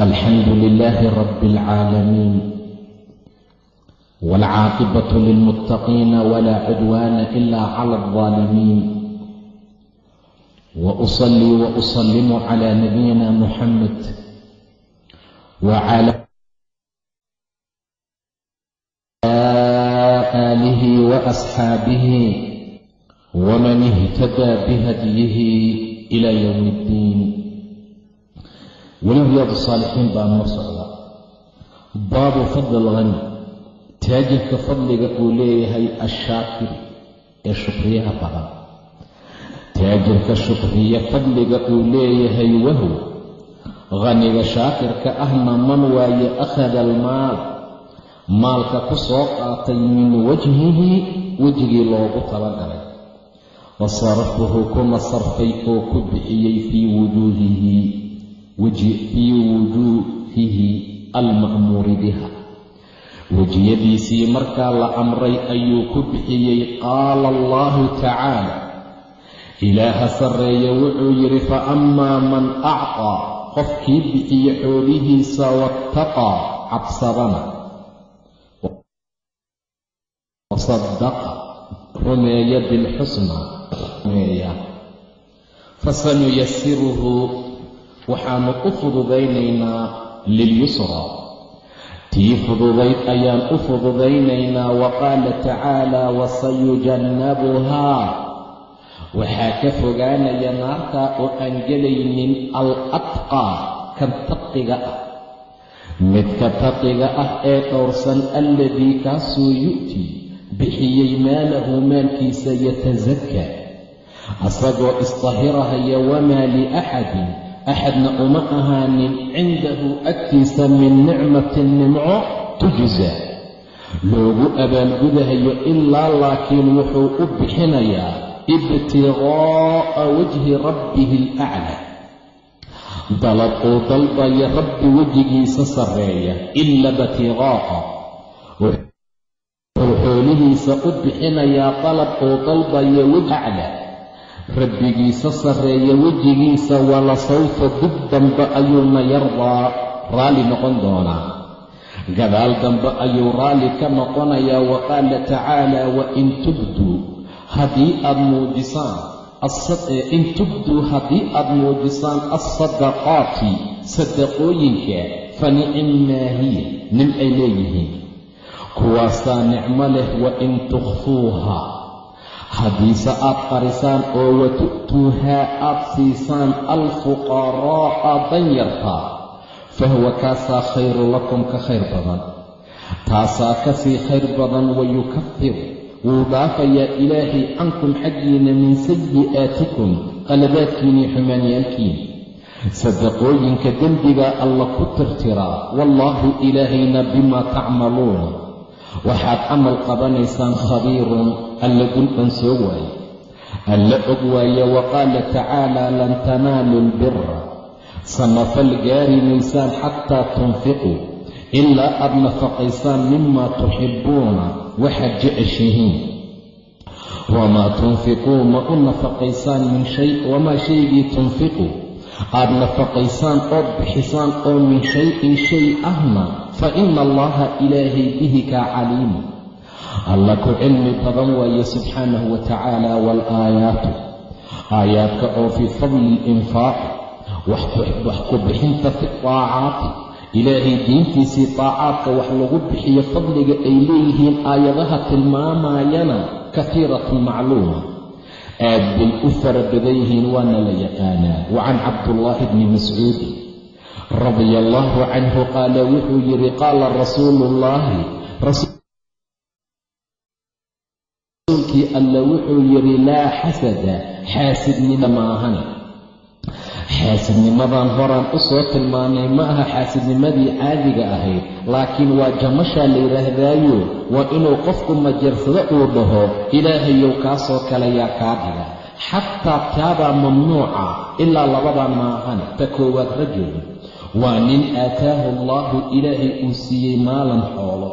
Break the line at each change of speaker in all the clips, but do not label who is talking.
الحمد لله رب العالمين والعاقبة للمتقين ولا عدوان إلا على الظالمين وأصلي وأسلم على نبينا محمد وعلى آله وأصحابه ومن اهتدى بهديه إلى يوم الدين weli riyaadu saalixiin baa noo socda baabu fadli alghani taajirka fadliga uu leeyahay ashaakir ee shukriyaha badan. Taajirka shukriye fadliga uu leeyahay wahu. Khaniga shaakirka ahna man waaye akhada almaal. Maalka ku soo qaatay min wajhihi wejigii loogu talagalay wa sarafahu kuna sarfay oo ku bixiyey fii wujuuhihi fii wujuuhihi alma'muuri biha wejiyadiisii markaa la amray ayuu ku bixiyey qaala allahu tacaala. Ilaaha sarreeye wuxuu yidhi fa amaa man acqaa. Qofkii bixiye xoolihiisa wattaqaa cabsadana wasadaqa rumeeya bilxusna rumeeya. Fasanuyasiruhu waxaanu u fududaynaynaa lilyusra. Tii fududayd ayaan u fududaynaynaa wa qaala tacaala wasayujannabuhaa waxaa ka fogaanaya naartaa oo aan gelaynin al atqaa kan taqiga ah. Midka taqiga ah ee dhowrsan alladii kaasuu yu'tii bixiyey maalahu maalkiisa yatasakaa asagoo isdahirahaya wamaa liaxadin axadna uma ahaanin cindahu agtiisa min nicmatin nimco tujsa loogu abaalgudahayo ilaa laakiin wuxuu u bixinayaa ibtiqaa'a wajhi rabbihi alaclaa dalab uu dalbaya rabbi wejigiisa sarreeya ila ibtiqaa'a wuxuu xoolihiisa u bixinayaa dalab uu dalbaya wejhi aclaa rabbigiisa sarreeya wejigiisa wala sawfa dib dambe ayuuna yardaa raalli noqon doonaa. Gadaal dambe ayuu raalli ka noqonayaa wa qaala tacaala wain tubduu haddii aad muujisaan in tubduu haddii aad muujisaan alsadaqaati sadaqooyinka fa nicimmaa hiya nin ay leeyihiin. Kuwaasaa nicmo leh wain tukhfuuha haddiise aad qarisaan oo watu'tuuhaa aad siisaan alfuqaraa'a danyarta fahuwa kaasaa khayru lakum ka khayr badan. Taasaa ka sii khayr badan wayukafir wuu dhaafayaa ilaahay cankum xaggiina min sayi'aatikum qaladaadkiinii xumaanyaalkiin sadaqooyinka dembigaa alla ku tirtiraa wallaahu ilaahayna bimaa tacmaluuna waxaad camal qabanaysaan khabiirun alla dulban soo waaye alla og waaye wa qaala tacaalaa lan tanaalu lbira samafal gaari maysaan xataa tunfiquu ilaa aad nafaqaysaan mimaa tuxibbuuna waxaad jeceshihiin. Wamaa tunfiquu ma u nafaqaysaan min shay wamaa shaygii tunfiquu aad nafaqaysaan ood bixisaan oo min shay-in shay ahna fa ina allaha ilaahay bihi kaa caliimu alla ku cilmi badan waaye subxaanahu wa tacaala waalaayaatu aayaadka oo fii fadli linfaaqi wax ku bixinta fi taacaati ilaahay diintiisii taacaadka wax lagu bixiyo fadliga ay leeyihiin aayadaha tilmaamaayana katiiratun macluuma aad bay u fara badan yihiin waana la yaqaanaa wa can cabdullaahi bni mascuudi radia allaahu canhu qaala wuxuu yidhi qaala rasuulu ullaahi rasuulkii alla wuxuu yidhi laa xasada xaasidnida maahan xaasidnimadan horaan u soo tilmaanay ma aha xaasidnimadii caadiga ahayd laakiin waa jamashaa la yidhaahdaayo waa inuu qofku majarsado uu dhaho ilaahayow kaasoo kale yaa kaa dhiga. Xataa taabaa mamnuuca ilaa labadaa maahan ta koowaad rajul waa nin aataahu allaahu ilaahay uu siiyey maalan xoolo.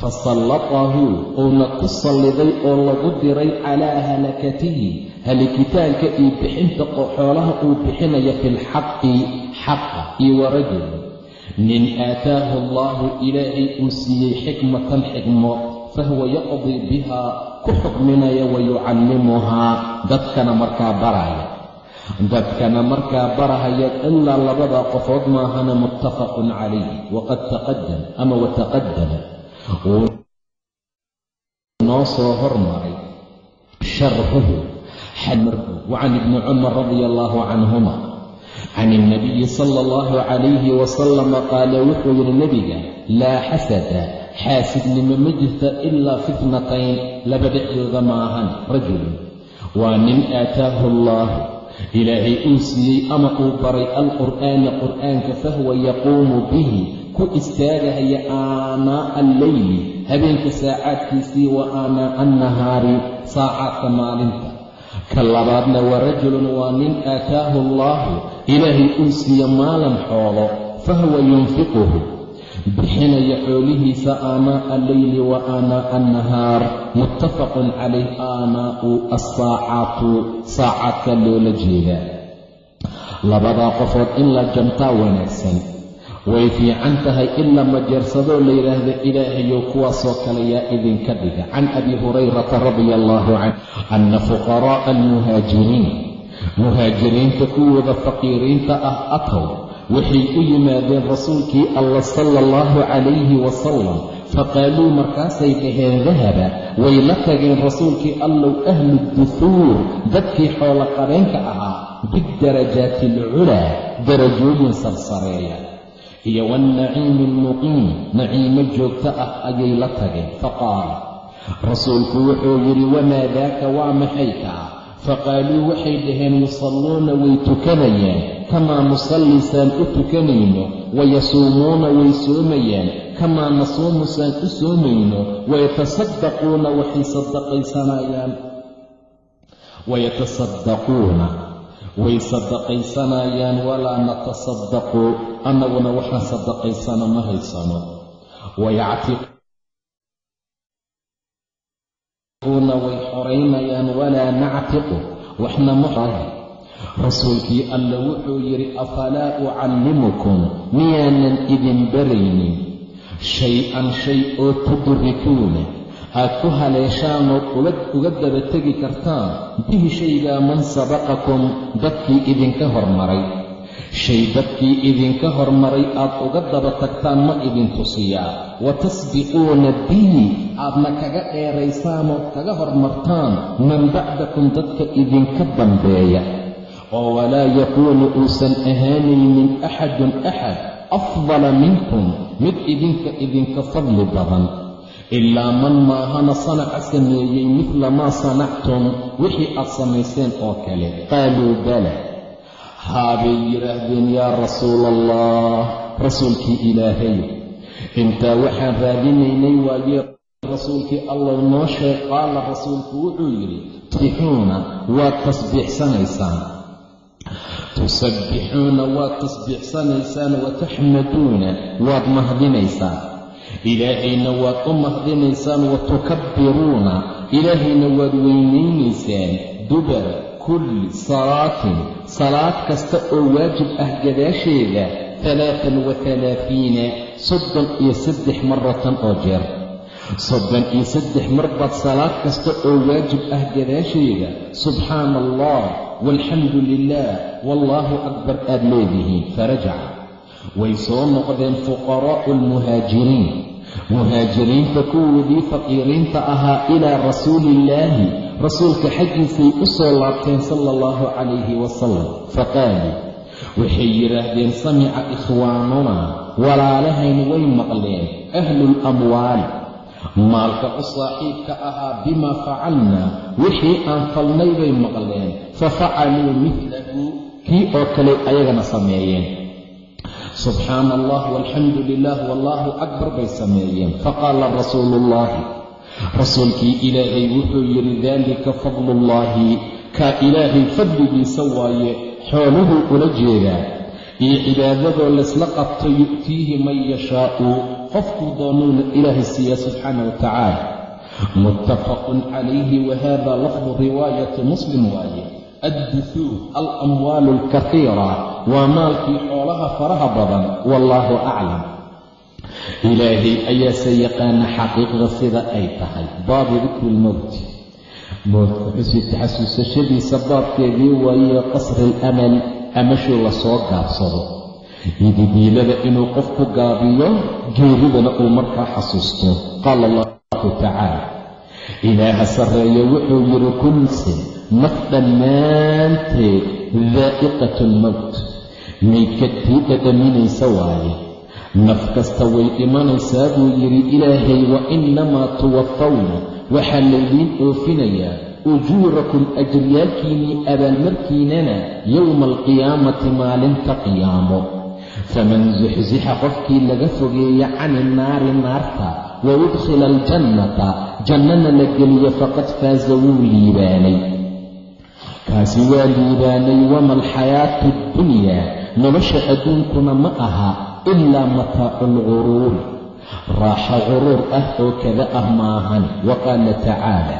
Fasallatahu uuna ku salliday oo lagu diray calaa halakatihi halikitaanka iyo bixinta xoolaha uu bixinaya fi lxaqi xaqa iyo warajul nin aataahu allaahu ilaahay uu siiyey xikmatan xikmo fahuwa yaqdii bihaa ku xukminaya wa yucallimuhaa dadkana markaa baraya dadkana markaa barahaya ilaa labadaa qofood maahana muttafaqun calayh waqad taqadam ama wataqadama noo soo hormaray sharxuhu xamarku wacan ibni cumar radia allaahu canhuma. Can ilnabiyi sala allahu calayhi wasalama qaala wuxuu yidhi nebiga laa xasada xaasidnimo ma jirta ilaa fitnatayn laba dhexdooda maahan rajulun. Waa nin aataahu allaahu ilaahay uu siiyey ama uu baray alqur'aana qur'aanka fahuwa yaquumu bihi ku istaagahaya aanaa'a alleyli habeenka saacaadkiisii wa aanaa'a annahaari saacaadka maalinta. Ka labaadna wa rajulun waa nin aataahu allaahu ilaahay uu siiye maalan xoolo fahuwa yunfiquhu bixinaya xoolihiisa aanaa'a alleyli wa aanaa'a annahaar. Muttafaqun calayh aanaa'u assaacaatu saacaadka loola jeedaa. Labadaa qofood in la jamtaa wanaagsan. Way fiican tahay in la majeersadoo la yidhaahda ilaahayow kuwaasoo kale yaa idinka dhiga. Can abi hurayrata radia allaahu canh anna fuqaraa'a almuhaajiriin. Muhaajiriinta kuwooda faqiiriinta ah atow waxay u yimaadeen rasuulkii allah sala allahu calayhi wasalam faqaaluu markaasay dhaheen dahaba way la tageen rasuulkii allow ahlu duhuur dadkii xoolo qabeenka ahaa bidarajaati alculaa darajooyin sarsareeya. Iyo waannaciimi almuqiim naciimo joogto ah ayay la tageen. Faqaala rasuulku wuxuu yidhi wamaa daaka waa maxay kaa faqaaluu waxay dhaheen yusalluuna way tukanayaan kamaa nusalli saan u tukanayno wayasuumuuna way soomayaan kamaa nasuumu saan u soomayno wayatasaddaquuna waxay sadaqaysanayaan wayatasaddaquuna way sadaqaysanayaan walaa natasaddaqu annaguna waxaan sadaqaysano ma haysano. Wayactiquuna way xoraynayaan walaa nactiqu waxna ma rasuulkii alla wuxuu yidhi afalaa ucallimukum? Miyaanan idin baraynin. Shay-an shay oo tudrikuuna aad ku haleeshaanood uga daba tegi kartaan. Bihi shaygaa man sabaqakum dadkii idinka hormaray. Shay dadkii idinka hormaray aad uga daba tagtaan ma idin tusiyaa. Wa tasbiquuna bihi aadna kaga dheeraysaanood kaga hormartaan. Man bacdakum dadka idinka dambeeya oo walaa yakuunu uusan ahaanaynin axadun axad afdala minkum mid idinka idinka fadli badan. Ilaa man maahana sanaca sameeyey midla maa sanactum wixii aad samayseen oo kale. Qaaluu bala. Haabay yidhaahdeen yaa rasuula allah rasuulkii ilaahay intaa waxaan raadinaynay waayee rasuulkii allah noo sheeg qaala rasuulku wuxuu yidhi tusbixuuna waad tasbiixsanaysaan tusabbixuuna waad tasbiixsanaysaan wataxmaduuna waad mahdinaysaan ilaahayna waad u mahdinaysaan wa tukabbiruuna ilaahayna waad weynaynaysaan dubara kulli salaatin salaad kasta oo waajib ah gadaasheeda talaatan wa talaafiina soddon iyo saddex maratan oo jeer soddon iyo saddex mar baad salaad kasta oo waajib ah gadaasheeda subxaana allah walxamdu lilah wallaahu akbar aad leedihiin farajaca way soo noqdeen fuqaraa'u almuhaajiriin muhaajiriinta kuwoodii faqiiriinta ahaa ilaa rasuuliillaahi rasuulka xaggiisay u soo laabteen sala allahu calayhi wasalam faqaaluu waxay yidhaahdeen samica ikhwaanunaa walaalahayn way maqleen ahluulamwaali maalka u saaxiibka ahaa bimaa facalnaa wixii aan falnay bay maqleen. Fa facaluu midlahu kii oo kale ayagana sameeyeen. Subxaana allah walxamdu lilah wallaahu akbar bay sameeyeen. Faqaala rasuulu ullaahi rasuulkii ilaahay wuxuu yidhi daalika fadluullaahi kaa ilaahay fadligiisa waaye xooluhuu ula jeedaa. Iyo cibaadadoo laysla qabto yu'tiihi man yashaa'u qofkuu doonuuna ilaahay siiya subxaana wa tacaala. Muttafaqun calayhi wa hada lafdu riwaayati muslim waaye. Adduhuur alamwaalu alkahiira waa maalkii xoolaha faraha badan wallaahu aclam. Ilaahay ayaase yaqaana xaqiiqda sida ay tahay baabu dikri lmowti mowtka xusita xasuusashadiisa baabkeedii waaye qasri alamal amashuu la soo gaabsado ididiilada inuu qofku gaabiyo geeridana uu markaa xasuusto. Qaala allahu tacaala ilaaha sarreeye wuxuu yidhi kulsin naf dhammaanteed daa'iqatu lmowt maydkadtii dhadhaminaysa waaye. Naf kasta way dhimanaysaa buu yidhi ilaahay wa innamaa tuwafawna waxaa laydiin oofinayaa ujuurakum ajriyaalkiinnii abaalmarkiinana yowma alqiyaamati maalinta qiyaamo faman zuxzixa qofkii laga fogeeya cani naari naarta wa udkhila aljannata jannana la geliyo faqad faaza wuu liibaanay. Kaasi waa liibaanay wama alxayaatu addunyaa nolosha adduunkuna ma aha ilaa mataacu lguruuri raaxo guruur ah oo kada ah maahan wa qaala tacaala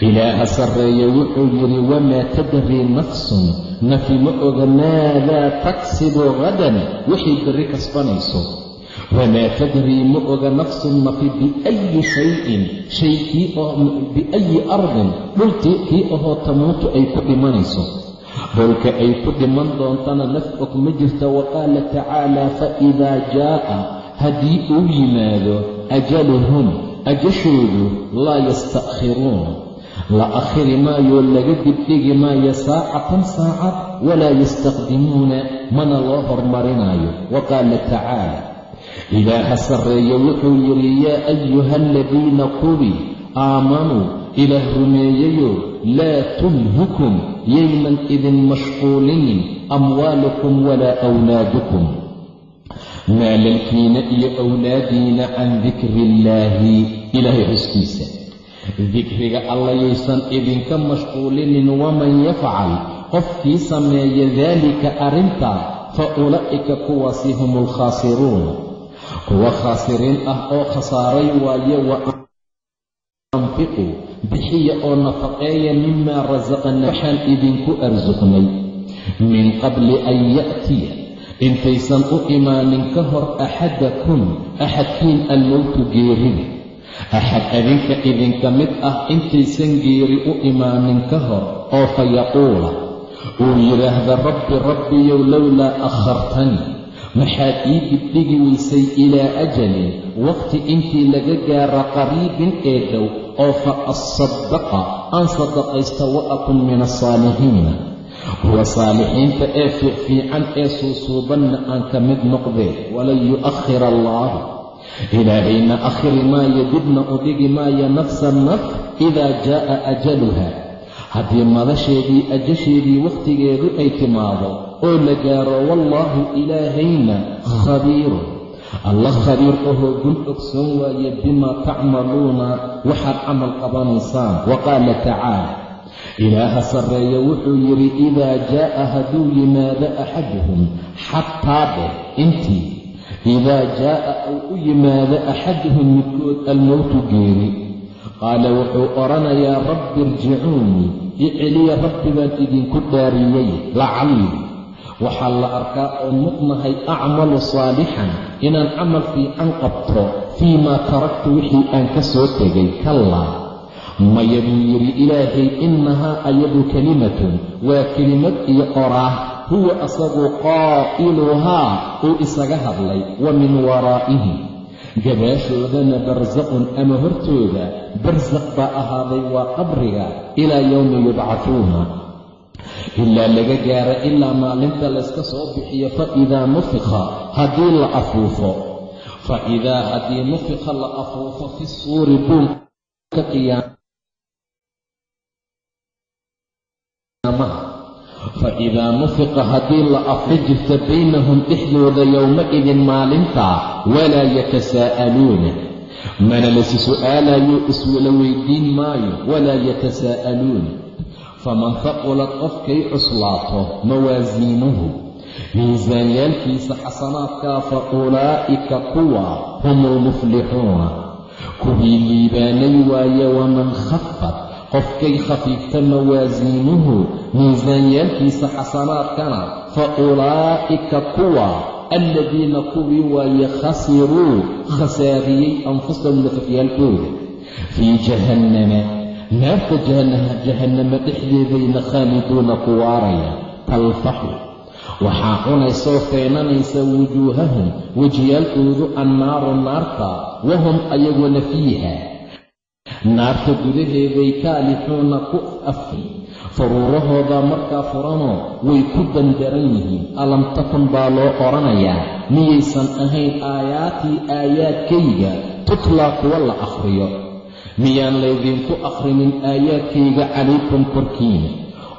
ilaaha sarreeye wuxuu yidhi wamaa tadrii nafsun nafi ma oga maadaa taksibu hadan waxay berri kasbanayso. Wamaa tadrii ma oga nafsun nafi biayi shayin shay biayi ardin dhultii kii ahoo tamuutu ay ku dhimanayso. Dhulka ay ku dhiman doontana naf og ma jirta wa qaala tacaala faidaa jaa'a haddii uu yimaado ajaluhum ajashoodu laa yasta'khiruun la akhiri maayo laga dibdhigi maayo saacatan saacad walaa yastaqdimuuna mana loo hormarinaayo wa qaala tacaala ilaaha sarreeye wuxuu yidhi yaa ayuha aladiina kuwii aamanuu ilaah rumeeyayo laa tulhikum yaynan idin mashquulinin amwaalukum walaa awlaadukum. Maalalkiina iyo awlaadiina can dikri illaahi ilaahay xuskiisa dikriga allayaysan idinka mashquulinin waman yafcal qofkii sameeya daalika arrintaa fa ulaa'ika kuwaasi hum alkhaasiruun kuwa khaasiriin ah oo khasaaray waaye wa anfiquu bixiya oo nafaqeeya mimaa rasaqana waxaan idinku arsuqnay min qabli an ya'tiya. Intaysan u imaanin ka hor axadakum axadkiin almowtu geerida axad adinka idinka mid ah intaysan geeri u imaanin ka hor oo fa yaquula uu yidhaahda rabbi rabbiyow lowlaa akhartanii maxaad ii dibdhigi weysay ilaa ajalin waqti intii laga gaaro qariibin ee dhow oo fa asadaqa aan sadaqaysta wa akun min asaalixiina kuwa saalixiinta ee fiicfiican ee suusuubanna aan ka mid noqdee walan yu'akhir allaahu ilaahayna akhiri maayo dibna u dhigi maayo nafsan naf idaa jaa'a ajaluha haddii madasheedii ajasheedii wakhtigeedu ay timaado oo la gaaro wallaahu ilaahayna khabiirun alla khabiir ahoo gun ogsoon waaye bimaa tacmaluuna waxaad camal qabanaysaan wa qaala tacaala ilaaha sarreeye wuxuu yidhi idaa jaa'a hadduu yimaado axaduhum xataa dheh intii idaa jaa'a uu u yimaado axaduhum midkood almowtu geeri qaala wuxuu odhanayaa rabbi irjicuunii iceliya rabbi baan idinku dhaariyey lacallii waxaa la arkaa oo mudnahay acmalu saalixan inaan camal fiican qabto fii maa taraktu wixii aan ka soo tegay kallaa maya buu yidhi ilaahay innahaa ayadu kelimatun waa kelimad iyo oraah huwa asagu qaa'iluhaa uu isaga hadlay wa min waraa'ihim gadaashoodana barsaqun ama hortooda barsaq baa ahaaday waa qabriga ilaa yowmi yubcahuuna ilaa laga gaara ilaa maalinta layska soo bixiyo fa idaa nufika haddii la afuufo. Fa idaa haddii nufika la afuufo fi suuri buulka qiyaamaha fa idaa nufiqa haddii la afri jirta baynahum dhexdooda yowma-idin maalintaa walaa yatasaa'aluuna mana lasi su'aalayo iswala weydiin maayo walaa yatasaa'aluuna faman haqulad qofkay cuslaato mawaasiinuhu miisaanyaalkiisa xasanaadkaa fa ulaa'ika kuwa hum ulmuflixuuna kuwii liibaanay waaye waman khafad qofkay khafiifta mawaasiinuhu miisaanyaalkiisa xasanaadkana fa ulaa'ika kuwa aladiina kuwii waaye khasiruu khasaariyey anfusahum nafafyaalkooda. Fii jahannama naarta jahannama dhexdeedayna khaaliduuna ku waaraya talfaxu. Waxaa cunaysoo feenanaysa wujuuhahum wejiyaalkoodu annaaru naarta wahum ayaguna fiiha naarta gudaheeday kaalixuuna ku afi faruurahooda markaa furanoo way ku dandaran yihiin. Alam takun baa loo odhanayaa miyaysan ahayn aayaatii aayaadkayga tutlaa kuwa la akhriyo. Miyaan laydinku akhrinin aayaadkayga calaykum korkiina.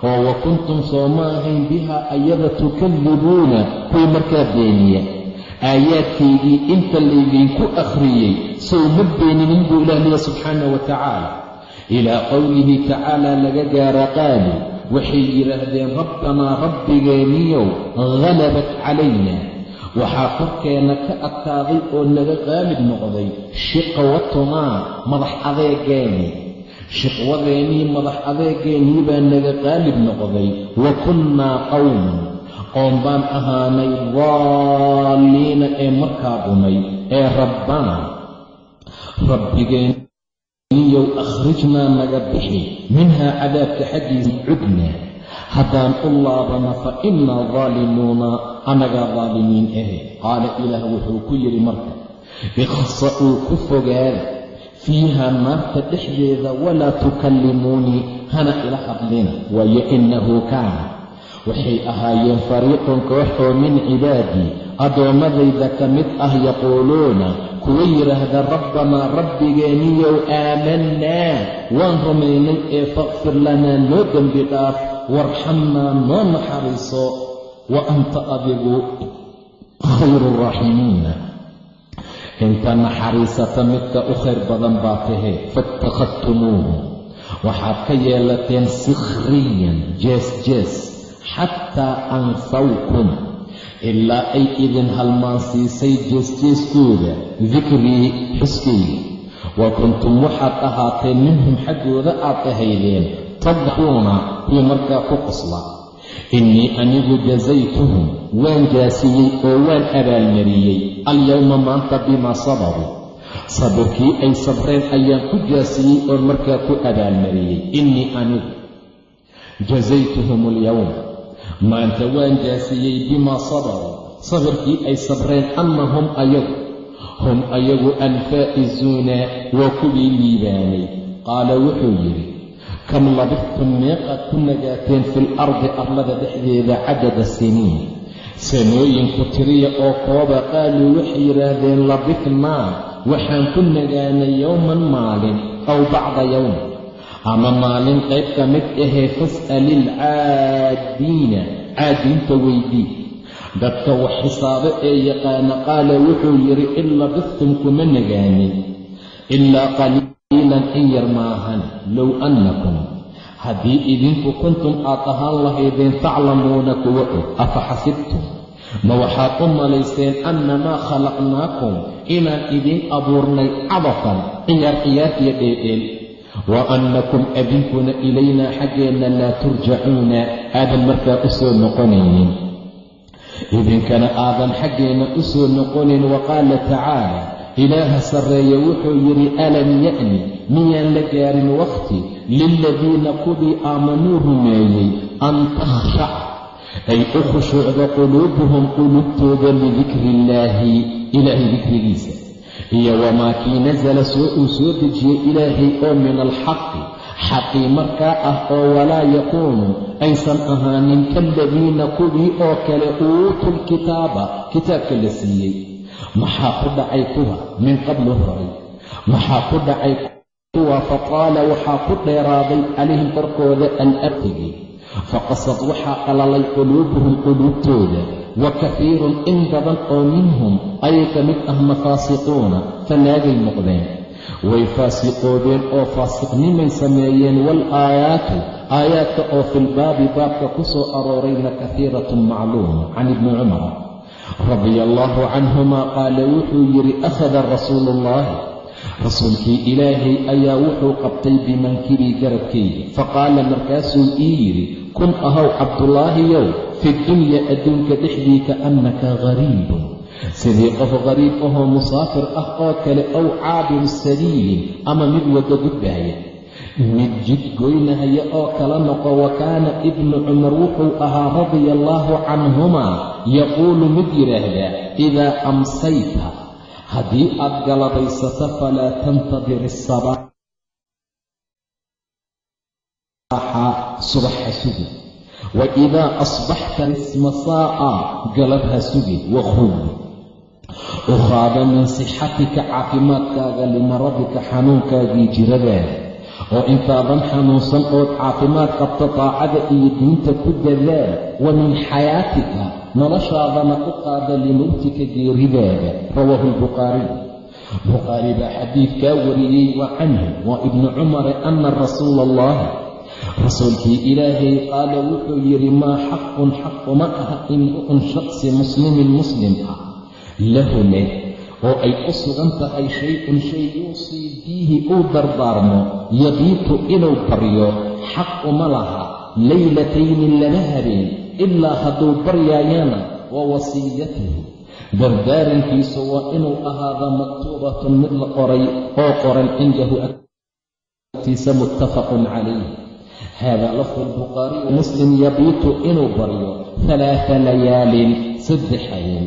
Oo wa kuntum soo ma ahayn bihaa ayada tukallibuuna kuwii markaa beeniya aayaadkaygii inta laydinku akhriyey sow ma beeninin buu ilaah liya subxaana wa tacaala. Ilaa qowlihi tacaalaa laga gaara qaaluu waxay yidhaahdeen rabbanaa rabbigeeniyow halabat calayna. Waxaa korkeenna ka adkaaday oo naga qaalib noqday shiqwatunaa madax adeegeennii shiqwadeennii madax adeegeennii baa naga qaalib noqday wa kunnaa qowman qoom baan ahaanay daalliina ee markaa dhumay ee rabbanaa rabbigeeniyow akhrijnaa naga bixi minhaa cadaabka xaggiisa cudna haddaan u laabana fa innaa daalimuuna annagaa daalimiin ahe qaala ilaah wuxuu ku yidhi marka ikhsa'uu ku fogaada fiiha naarta dhexdeeda walaa tukallimuunii hana ila hadlina waayo innahu kaana waxay ahaayeen fariiqun koox oo min cibaadii addoommadayda ka mid ah yaquuluuna kuwa yidhaahda rabbanaa rabbigeeniyow aamannaa waan rumaynay ee faqfir lanaa noo dembi dhaaf warxamnaa noo naxariiso wa anta adigu khayru raaximiina inta naxariisata midka u khayr badan baa tahe faittakhadtumuuhu waxaad ka yeelateen sikhriyan jees jees xataa ansawkum ilaa ay idin halmaansiisay jeesjeeskooda dikrii xuskayga wa kuntum waxaad ahaateen minhum xaggooda aad ahaydeen tadxuuna kuwii markaa ku qosla. Innii anigu jasaytuhum waan jaasiyey oo waan abaalmariyey alyowma maanta bimaa sabaruu sabirkii ay sabreen ayaan ku jaasiyey oon markaa ku abaalmariyey. Innii anigu jasaytuhum alyowma maanta waan jaasiyey bimaa sabaruu sabirkii ay sabreen annahum ayagu hum ayagu alfaa'izuuna waa kuwii liibaanay. Qaala wuxuu yidhi kam labiftum meeqaad ku nagaateen fil ardi arlada dhexdeeda cadada siniin? Sanooyinku tiriya oo kooba qaaluu waxay yidhaahdeen labifnaa waxaan ku nagaanay yowman maalin aw bacda yowm ama maalin qayb ka mid ahee fas'ali ilcaadiina caadiinta weydii dadka wax xisaabo ee yaqaana qaala wuxuu yidhi in labiftum kuma nagaanin ilaa qaliilan in yar maahan low annakum. Haddii idinku kuntum aad ahaan lahaydeen taclamuuna kuwa og afa xasibtum. Ma waxaad u malayseen annamaa khalaqnaakum inaan idiin abuurnay cabafan ciyaar ciyaar iyo dheedheel wa annakum adinkuna ilaynaa xaggeenna laa turjacuuna aadan markaa u soo noqonaynin idinkana aadan xaggeenna u soo noqonin wa qaala tacaala ilaaha sarreeye wuxuu yidhi alam ya'ni miyaan la gaarin wakhti liladiina kuwii aamanuu rumeeyey an takhshac ay u khushuucda quluubuhum quluubtooda lidikri illaahi ilaahay dikrigiisa iyo wamaa kii nasala soo soo dejiyey ilaahay oo min alxaqi xaqii markaa ah oo walaa yakuunu aysan ahaanin kaaladiina kuwii oo kale uutul kitaaba kitaabka la siiyey maxaa ku dhacay kuwa min qablu horay maxaa ku dhacay kuwa faqaala waxaa ku dheeraaday calayhim korkooda al abtigi faqasad waxaa qalalay quluubuhum quluubtooda wa kafiirun in badan oo minhum ayay ka mid ahna faasiquuna fanaagay noqdeen. Way faasiqoobeen oo faasiqnimay sameeyeen waalaayaatu aayaadka oo filbaabi baabka ku soo aroorayna kahiiratun macluuma can ibni cumar. Radia allaahu canhuma qaala wuxuu yidhi akhada rasuulu ullaahi rasuulkii ilaahay ayaa wuxuu qabtay bimankibii garabkayga faqaala markaasuu ii yidhi kun ahow cabdulaahiyow fi dunya adduunka dhexdii kaannaka gariibun sidii qof qariib ahoo musaafir ah oo kale ow caabiru sabiilin ama mid waddo gudbaaya mid jid goynahaya oo kala noqo wa kaana ibnu cumar wuxuu ahaa radia allaahu canhumaa yaquulu mid yidhaahdaa idaa amsayta haddii aad galabaysato falaa tantadir isabaaxa subaxa sugi wa idaa asbaxta rismasaa'a galab ha sugi wakhud ukhaada min sixatika caafimaadkaaga limaradika xanuunkaagii jiradaada oo intaadan xanuunsan ood caafimaad qabto daacada iyo diinta ku dadaal wa min xayaatika noloshaadana u qaada limowtika geeridaada rawaahu lbukhaariy bukhaari baa xadiidkaa wariyey wa canhu waa ibnu cumare anna rasuula allahi rasuulkii ilaahay qaala wuxuu yidhi maa xaqun xaquma aha imru'un shaqsi muslimin muslim ah. Lahu leh oo ay u sugan tahay shay-un shay yuusii biihi uu dardaarmo yabiitu inuu baryo xaq uma laha. Laylatayni laba habeen ilaa hadduu baryaayana wa wasiyatuhu dardaarankiisu waa inuu ahaada maktuubatun mid la qoray oo qoran cindahu agtiisa muttafaqun calayh hada lafdu lbukhaariyi muslim yabiitu inuu baryo halaaa layaalin saddex habeen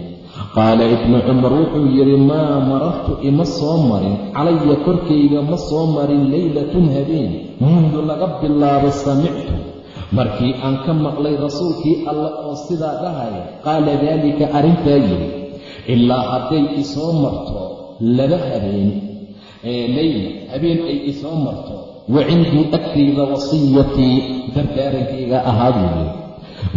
qaala ibnu cumar wuxuu yidhi maa marartu ima soo marin calaya korkayga ma soo marin leylatun habeen mundu laga bilaabo samictu markii aan ka maqlay rasuulkii alla oo sidaa dhahaya qaala daalika arrintaa yidhi ilaa hadday isoo marto laba habeen ee leyla habeen ay isoo marto wa cindii agtayda wasiyatii dardaarankayga ahaaduu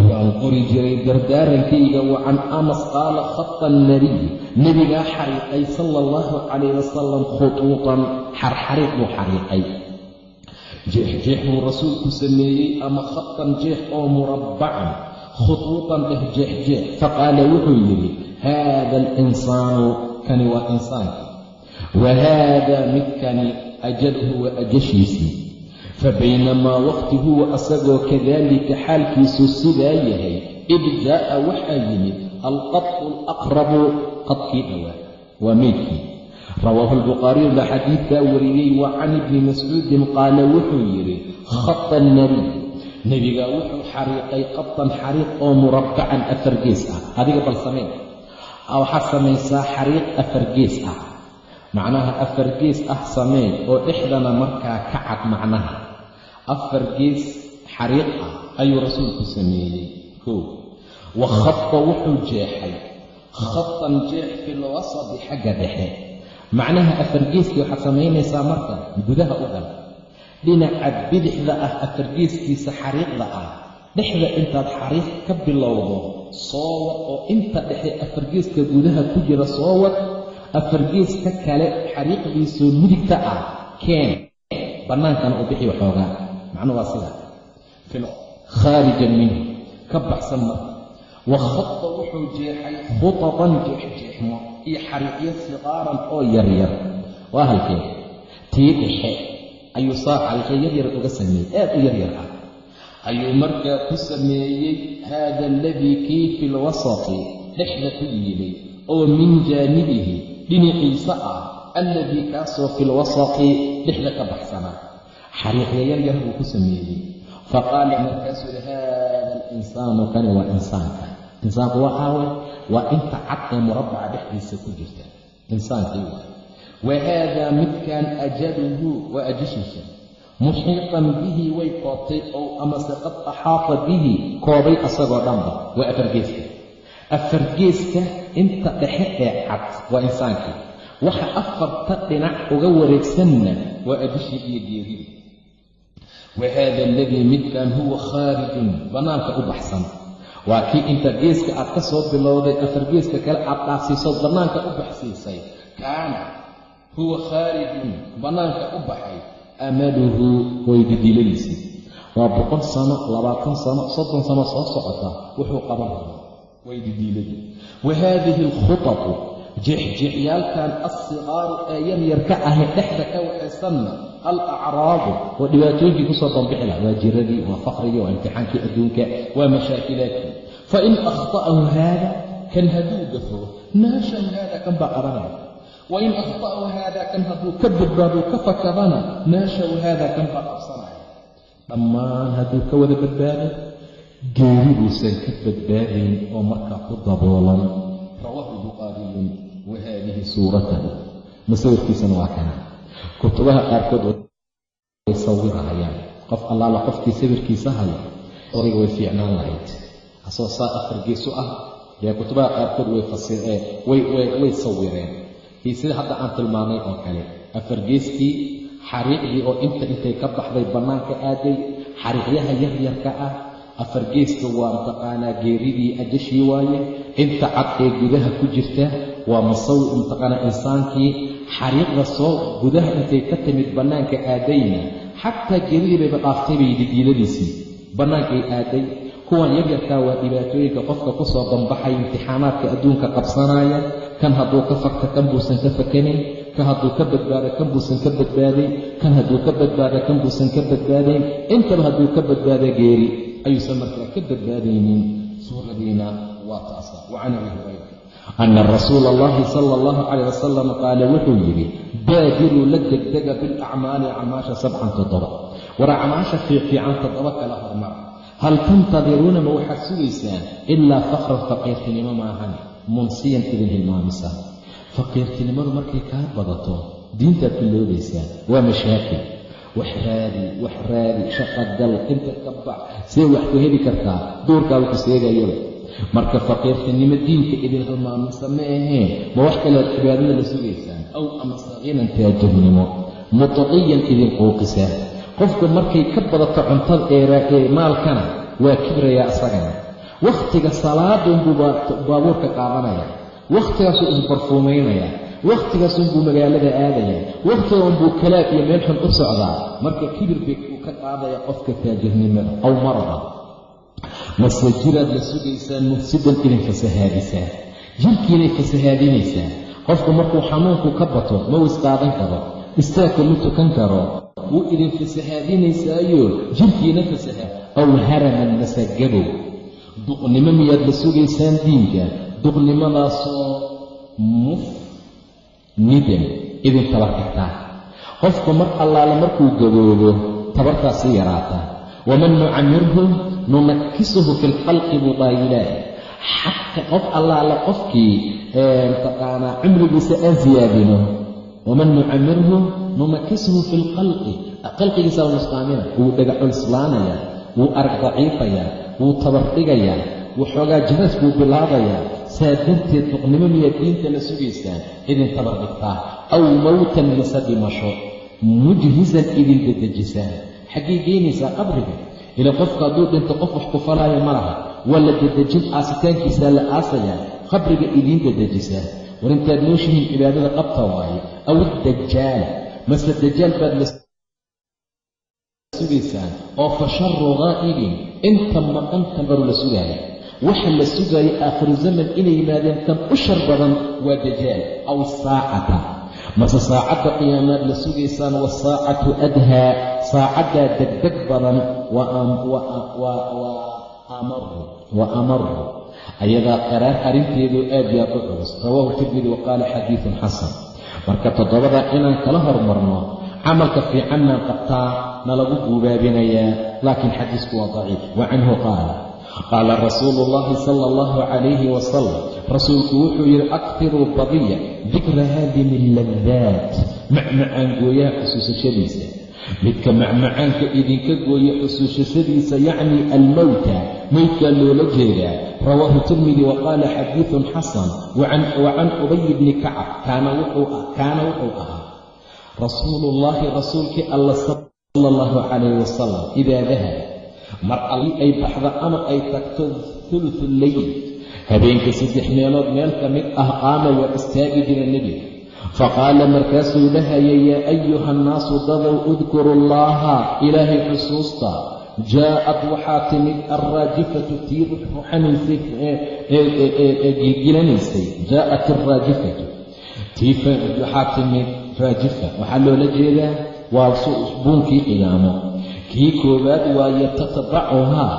waan qori jiray dardaarankayga wa can anas qaala khata annabiy nebigaa xariiqay sala allahu calayh wasalam khutuutan xarxariiq buu xariiqay jeexjeex buu rasuulku sameeyey ama khatan jeex oo murabbacan khutuutan dheh jeexjeex faqaala wuxuu yidhi haada alinsaanu kani waa insaanka wa haadaa midkani ajaluhu waa ajashiisii fabaynamaa waqti huwa asagoo kadaalika xaalkiisu sidaa yahay id jaa'a waxaa yimid alqadqu alaqrabu qadkii dhowaa waa meydkii rawaahu albukhaariyu baa xadiidkaa wariyey wa can ibni mascuudin qaala wuxuu yidhi khata annabiy nebigaa wuxuu xariiqay qatan xariiq oo murabbacan afar gees ah adiga bal sameen samaysaa xariiq afar gees ah macnaha afar gees ah sameen oo dhexdana markaa ka cad macnaha. Afar gees xariiq ah ayuu rasuulku sameeyey. Kow wa khata wuxuu jeexay. Khatan jeex filwasadi xagga dhexe. Macnaha afar geeskii waxaad samaynaysaa marka gudaha u gal dhinaca bidixda ah afar geeskiisa xariiqda ah. Dhexda intaad xariiq ka bilowdo soo wad oo inta dhexe afar geeska gudaha ku jira soo wad afar geeska kale xariiqdiisoo midigta ah keen. Bannaankana u bixi waxoogaa. Macnuu waa sida. Khaarijan minhu. Ka baxsan marka wa khata wuxuu jeexay khutadan jeexjeexmo iyo xariiqyo siqaaran oo yaryar. Waa halkee? Tii dhexe. Ayuu saa yaryar uga sameeyey. Aad u yaryar ah. Ayuu markaa ku sameeyey haada aladii kii fi lwasati dhexda ku yiilay oo min jaanibihi dhinaciisa ah alladii kaasoo fi lwasati dhexda ka baxsanaa xariiqya yaryar buu ku sameeyey faqaala markaasuu yihi haada alinsaanu kani waa insaanka insaanku waxaawe waa inta cad ee murabbaca dhexdiisa ku jirta insaankii wa haadaa midkan ajaluhu waa ajashiisa muxiiqan bihi way koobtay ow amase qad axaata bihi koobay asagoo dhanba waa afargeeska afargeeska inta dhexe ee cad waa insaankii waxa afarta dhinac uga wareegsanna waa ajashii iyo geerida wa haada aladii midkan huwa khaarijun bannaanka u baxsan. Waa kii inta geeska aad ka soo bilowday afar geeska kale aad dhaafsiisood bannaanka u baxsiisay. Kaana huwa khaarijun bannaanka u baxay. Amaluhu waydidiiladiisii waa boqol sano labaatan sano soddon sano soo socota wuxuu qaban rabo waydidiiladii wa haadihi alkhutatu jeexjeexyaalkan alsigaaru ee yaryarka ahe dhexda ka waxaysanna alacraadu waa dhibaatooyinkii ku soo banbixi laha waa jiradii waa faqrigii waa imtixaankii adduunka waa mashaakilaadkii fain akhta'ahu haada kan hadduu gafo naashahu haada kan baa qabanaya wain akhta'ahu haada kan hadduu ka badbaado ka fakadana naashahu haada kan baa qabsanaya. Dhammaan hadduu ka wada badbaado geeri buusan ka badbaadayn oo markaa ku daboolan. Rawaahu bukhaariyun wa haadihi suuratahu masawirkiisana waa kana. Kutubaha qaarkood way sawirahayaan. Qof allaala qofkii sawirkiisa haya origa way fiicnaan lahayd. Asoo saa afar geesu ah yaa kutubaha qaarkood way sawireen. Kii sida hadda aan tilmaamay oo kale afar geeskii xariiqdii oo inta intay ka baxday bannaanka aaday xariiqyaha yaryarka ah afar geeska waa mataqaanaa geeridii ajashii waaye. Inta cad ee gudaha ku jirta waa masawi mataqaanaa insaankii. Xariiqda soo gudaha intay ka timid bannaanka aadayna xataa geeridii bayba dhaaftay bay didiiladiisii bannaankay aaday kuwan yaryarkaa waa dhibaatooyinka qofka ku soo banbaxay imtixaanaadka adduunka qabsanaya kan hadduu ka fakta kan buusan ka fakanin. Kan hadduu ka badbaado kan buusan ka badbaadayn kan hadduu ka badbaado kan buusan ka badbaadayn intaba hadduu ka badbaado geeri ayuusan markaa ka badbaadaynin suuradiina waa taasa wa can abi hurayra ana rasuula allahi sala allahu calayh wasalam qaala wuxuu yidhi baadiruu la degdega bilacmaali acmaasha sabcan toddoba war acmaasha fiifiican toddoba kala hormara hal tantadiruuna ma waxaad sugaysaan ilaa fakran faqiirtinimo maahan munsiyan idin hilmaamisa faqiirtinimadu markay kaa badato diintaad biloobaysaa waa mashaakil wax raadi wax raadi shaqagal inta ka bax see wax ku heli kartaa? Duurkaaba ku seegayaba marka faqiirtinimo diinka idin hilmaamisa ma aheen ma wax kalead cibaadada la sugaysaan? Aw amase kinan taajirnimo. Mutaqiyan idin quuqisaa qofku markay ka badato cuntada eeraa ee maalkana waa kibrayaa isagana wakhtiga salaadunbuu baabuurka qaadanaya. Wakhtigaasuu isbarfuumaynaya wakhtigaasunbuu magaalada aadaya wakhtigaunbuu kalaab iyo meel xun u socdaa. Marka kibir uu ka qaadaya qofka taajirnimada aw marada. Mase jiraad la sugaysaan mufsidan idin fasahaadisaa jirkiinay fasahaadinaysaa qofku markuu xanuunku ka bato ma wis qaadan karo. Istaagka ma tukan karo. Wuu idin fasahaadinaysaayo jirkiina fasaha aw haraman masagabow duqnimo miyaad la sugaysaan diinka? Duqnimadaasoo mufnidan idin tabar xigtaa qofku mar allaale markuu gaboobo tabartaasi yaraataa waman nucamirhu nunakkisuhu fi lkhalqi buu dhaayilaahi xaqa qof allaale qofkii mataqaanaa cumrigiisa aan siyaadino waman nucamirhu nunakkisuhu fi lkhalqi khalqigiisa nusqaamina wuu dhagaculislaanayaa wuu arag daciifayaa wuu tabardhigayaa waxoogaa jinaas buu bilaabayaa saa darteed duqnimo miyaad diinta la sugaysaan idin tabardhigtaa aw mowtan mise dhimasho mujhisan idin dedejisaan xaggay geynaysaa qabriga? Ila qofka hadduu dhinto qof wax ku falaayo ma laha. Waa la dedejin aasitaankiisaa la aasayaa. Qabriga idiin dedejisaa. War intaad nooshihiin cibaadada qabta waaye. Aw iddajaala mase dajaal baad la sugaysaan oo fa sharu qaa'ibin inta maqan kan baru la sugaaya waxa la sugaaya aakhiru zaman inay yimaadeen kan u shar badan waa dajaal aw saacata mase saacadda qiyaamaad la sugaysaan wasaacatu adhaa saacaddaa degdeg badan wa amaru ayadaa qaraar arrinteedu aad yaad u culus. Rawaahu tirmidi wa qaala xadiidun xasan. Marka toddobadaa inaan kala hormarno camalka fiicannaan qabtaa nalagu guubaabinayaa laakiin xadiisku waa daciif. Wa canhu qaala qaala rasuulu ullahi sala allahu calayhi wasalam rasuulku wuxuu yidhi aktiruu badiya dikra haadimi alladaat macmacaan gooyaha xusuusashadiisa. Midka macmacaanka idinka gooya xusuusashadiisa yacni almowta meydkaa loola jeedaa. Rawaahu tirmidi wa qaala xadiidun xasan wa can ubay bni kacab kaana wuxuu ahaa rasuuluullaahi rasuulkii alla sala allahu calayh wasalam idaa dahaba mar allii ay baxda ama ay tagto thuluthu leyl habeenka saddex meelood meel ka mid ah qaama waa istaagi jira nebiga faqaala markaasuu dhahaya yaa ayuha annaasu dadow udkuru allaha ilaahay xusuusta jaa'ad waxaa timid alraajifatu tii ruxruxanaysay jaa'at alraajifatu tii waxaa timid raajifa. Waxaa loola jeedaa waa buunkii qiyaamo kii koowaad waaye tatbacuhaa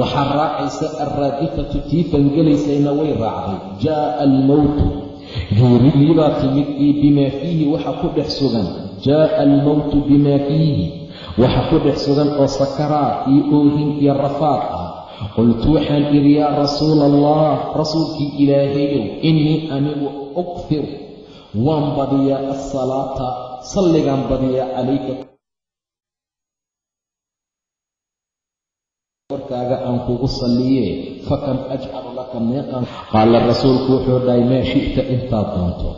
waxaa raacaysa alraajifatu tii fangelaysayna way raacday. Jaa'a almowtu geeridii timid iyo bimaa fiihi waxa ku dhex sugan. Jaa'a almowtu bimaa fiihi. Waxa ku dhex sugan oo sakaraad iyo oohin iyo rafaad ah. Qultu waxaan idhi yaa rasuula allah rasuulkii ilaahayow innii anigu ukfir waan badiyaa assalaata salligaan badiyaa calayka warkaaga aan kugu salliye fakam ajcalu laka meeqan qaala rasuulku wuxuu dhahay maa shi'ta intaad doonto.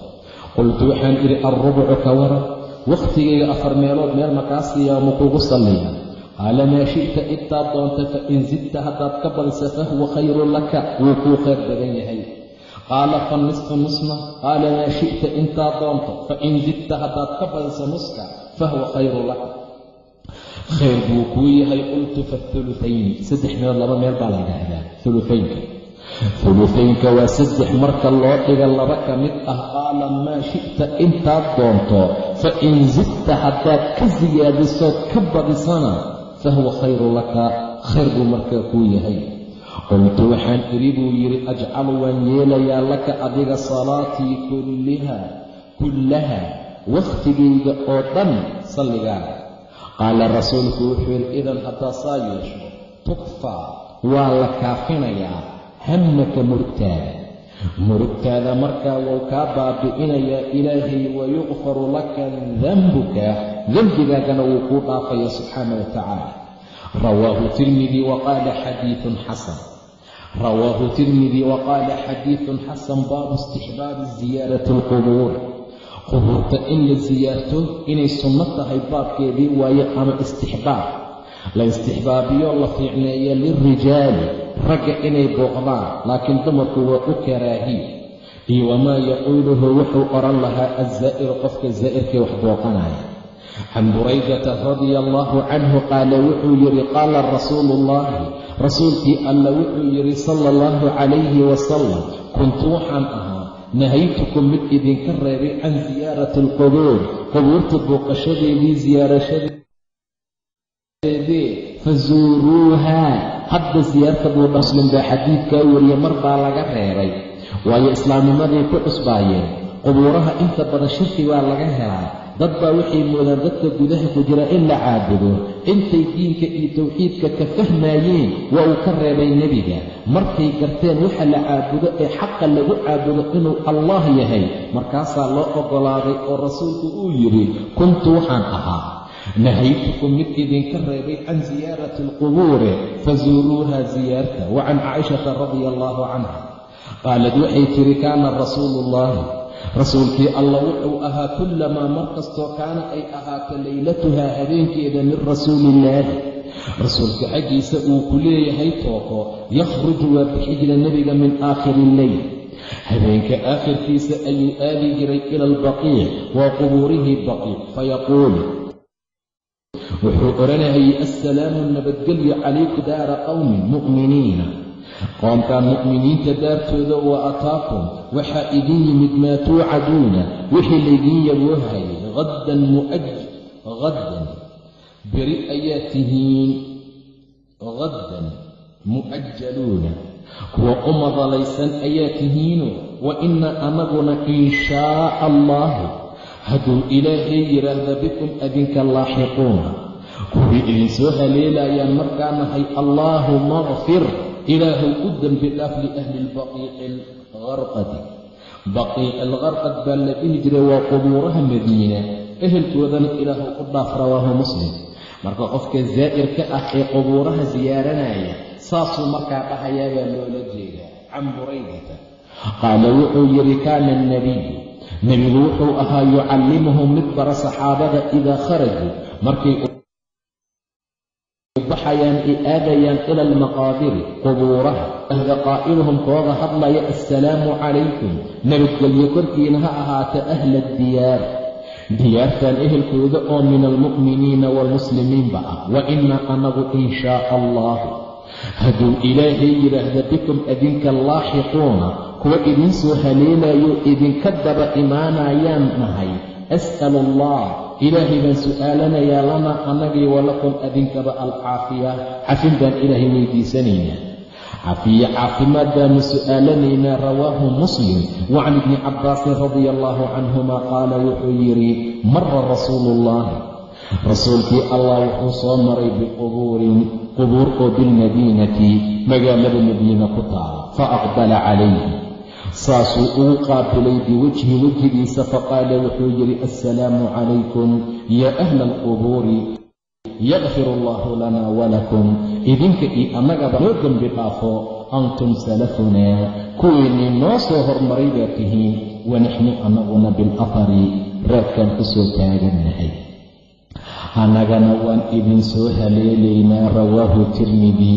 Qultu waxaan idhi alrubcu ka waran wakhtigayga afar meelood meel makaasiyaa ma kugu salliya qaala maa shi'ta intaad doonta fa in zidta haddaad ka badisa fahuwa khayrun laka. Wuu kuu khayr badan yahay. Qaala fa nisfu nusna qaala maa shi'ta intaad doonto fa in zidta haddaad ka badisa nuska fahuwa khayrun laka khayr buu kuu yahay qultu fathulutayni saddex meelood laba meel baa la yidhaahdaa hulufaynka hulufaynka waa saddex marka loo dhiga laba ka mid ah qaala maa shi'ta intaad doonto fa in zidta haddaad ka siyaadisood ka badisana fahuwa khayru laka khayr buu markaa kuu yahay qultu waxaan idhi buu yidhi ajcalu waan yeelayaa laka adiga salaatii kulliha kullaha wakhtigayga oo dhan salligaaga qaala rasuulku wuxuu yidhi idan haddaa saa yeesho tukfaa waa la kaafinayaa hammaka murugtaada murugtaada markaa wuu kaa baabi'inayaa ilaahay wayukfaru laka danbuka dembigaagana wuu kuu dhaafaya subxaana wa tacaala. Rawaahu tirmidi waqaala xadiiun xasan. Rawaahu tirmidi waqaala xadiidun xasan baabu istixbaabi ziyaarati alqubuur qubuurta in la siyaarto inay sunno tahay baabkeedii waaye ama istixbaab. La istixbaabiyo la fiicneeya lilrijaali ragga inay booqdaan laakiin dumarku waa u karaahiy iyo wamaa yaquuluhu wuxuu odhan lahaa azaa'iru qofka zaa'irkee wax booqanaya. Can buraydata radia allaahu canhu qaala wuxuu yidhi qaala rasuulu ullaahi rasuulkii alla wuxuu yidhi sala allahu calayhi wasalam kuntu waxaan ahaa nahaytukum mid idinka reebay can siyaarati alqubuur qubuurta booqashadeedii siyaarashadeedii fasuuruuhaa hadda siyaarta buu muslim baa xadiidkaa wariye mar baa laga reebay. Waayo islaamnimaday ku cusbaayeen. Qubuuraha inta badan shirki baa laga helaa dad baa waxay moodaan dadka gudaha ku jira in la caabudo. Intay diinka iyo tawxiidka ka fahmaayeen waa uu ka reebay nebiga. Markay garteen waxa la caabudo ee xaqa lagu caabudo inuu allah yahay markaasaa loo oggolaaday oo rasuulku uu yidhi kuntu waxaan ahaa. Nahaytukum mid idinka reebay can siyaarati alqubuuri fasuuruuha siyaarta wa can caaishata radia allaahu canha. Qaalad waxay tidhi kaana rasuulu ullaahi rasuulkii alla wuxuu ahaa kullamaa mar kastoo kaana ay ahaato leylatuhaa habeenkeeda min rasuuliillaahi rasuulka xaggiisa uu ku leeyahay tooko yakhruju waa bixi jira nebiga min aakhiri illeyl habeenka aakhirkiisa ayuu aadi jiray ila albaqiic waa qubuurihii baqiic fayaquul. Wuxuu odhanayay assalaamu nabadgelyo calaykum daara qowmin mu'miniina qoomkaan mu'miniinta daartooda wa ataakum waxaa idin yimid maa tuucaduuna wixii laydin yaboohayay haddan muaj haddan beri ayaa tihiin haddan mu'ajaluuna kuwa u madalaysan ayaa tihiino wa inna anaguna in shaaa allaahu. Hadduu ilaahay yidhaahda bikum adinka laaxiquuna. Kuwii idin soo haleelayaan markaa nahay allaahuma kfir ilaahuw u dembi dhaaf liahli lbaqiici algarqadi baqiic algarqad baa la dhihi jiray waa qubuuraha madiina ehelkoodana ilaahu u dhaaf rawaahu muslim marka qofka zaa'irka ah ee qubuuraha siyaaranaya saasuu markaa dhahayaa baa loola jeedaa can buraydata qaala wuxuu yidhi kaana alnabiyu nebigu wuxuu ahaa yucallimuhum mid bara saxaabada idaa kharajuu markay baxayaan ay aadayaan ila almaqaabiri qubuuraha ahda qaa'iluhum kooda hadlaya assalaamu calaykum. Nabadgelyo korkiina ha ahaata ahla addiyaar diyaartan ehelkooda oo min almu'miniina waalmuslimiinba ah wa innaa anagu in shaa allahu. Hadduu ilaahay yidhaahda bikum adinka laaxiquuna kuwa idin soo haleelayo idinka daba imaanayaan nahay as'alu allah ilaahay baan su'aalanayaa lanaa annagii walakum adinkaba alcaafiya. Cafin baan ilaahay weydiisanaynaa. Cafiye caafimaad baanu su'aalanaynaa rawaahu muslim. Wa can ibni cabbaasin radia allaahu canhuma qaala wuxuu yidhi mara rasuulu ullaahi rasuulkii allah wuxuu soo maray biqubuurin qubuur oo bilmadiinati magaalada madiina ku taala fa aqbala calayhi saasuu ugu qaabilay biwajhi wejigiisa faqaala wuxuu yidhi assalaamu calaykum yaa ahla alqubuuri yakfir allaahu lanaa walakum idinka iyo annagaba noo dembi dhaafo antum salafunaa kuwiinnii noo soo hormaray baa tihiin wanaxnu annaguna bilafari. Raadkaan ku soo taagannahay annagana waan idin soo haleelaynaa rawaahu tirmidi.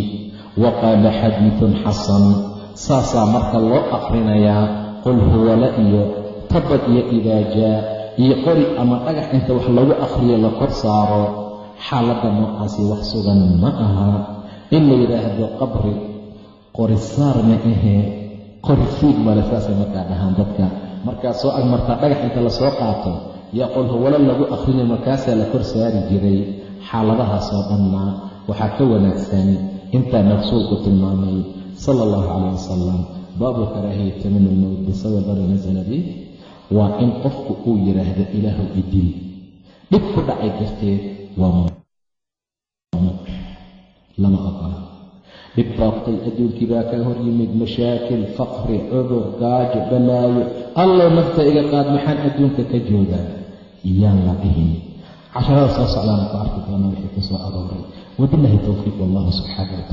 Wa qaala xadiidun xasan saasaa marka loo aqrinayaa qul huwala iyo tabad iyo idaajaa iyo qori ama dhagax inta wax lagu aqhriyo la kor saaro xaaladda noocaasi wax sugan ma aha. In la yidhaahdo qabri qori saar ma ahee qori fiid male saasay markaa dhahaan dadka. Markaa soo agmartaa dhagax inta la soo qaato yaa qol huwalo lagu akhrinayo markaasaa la kor saari jiray xaaladahaasoo dhanna waxaa ka wanaagsan intaana rasuulku tilmaamay sala allahu calayh wasalam baabu karaahiyata min almowt bisababi nasala bih waa in qofku uu yidhaahdo ilaahu idil dhib ku dhacay darteed waa lama ogola dhib baaftay adduunkii baa kaa hor yimid mashaakil faqri cudur gaajo balaayo allow nafta iga qaad maxaan adduunka ka joogaa? Iyaan la dhihin. Casharada soo socdaana ku arki doona wixii ku soo arooray. Wabillahi towfiiq